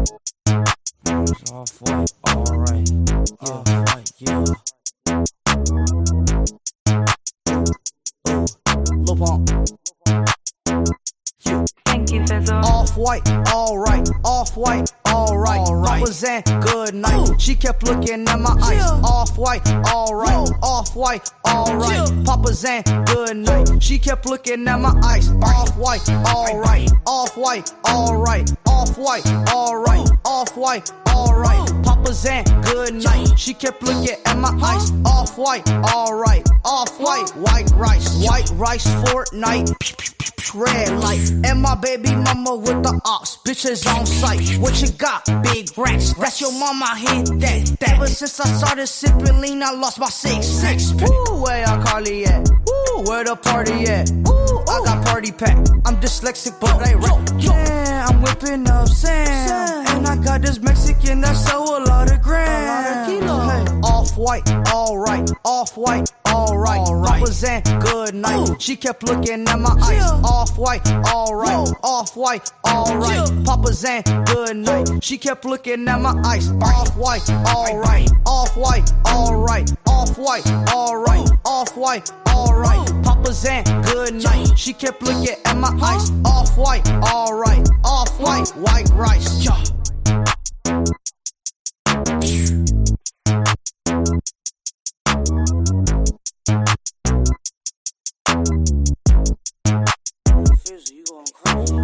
It's off white, alright. Off yeah. Ooh, Lil Pump. Thank you, Fizzle. Off white, alright. Off white, Right. Represent good night. She kept looking at my eyes. Off white, alright. Off white, alright. Papa Xan, good night. She kept looking at my eyes. Off white, alright. Off white, alright. Off white, alright. Off white, alright. Papa Xan, good night. She kept looking at my eyes. Off white, alright. Off white, white rice. White rice, Fortnite. Red light. And my baby mama with the ops. Bitches on sight. What you got? Big racks. That's your mama hit that. that. Ever since I started sipping lean, I lost my six six. Ooh, where y'all Carly at? Ooh, where the party at? Ooh, I got party pack. I'm dyslexic, but I rap. Yeah, I'm whipping up sand. And I got this Mexican that sell a white, alright. Off white, alright. Papa Xan, good night. She kept looking at my eyes. Off white, alright. Off white, alright. Papa Xan, good night. She kept looking at my eyes. Off white, alright. Off white, alright. Off white, alright. Off white, alright. Papa Xan, good night. She kept looking at my eyes. Off white, alright. Off white, white rice. Crazy.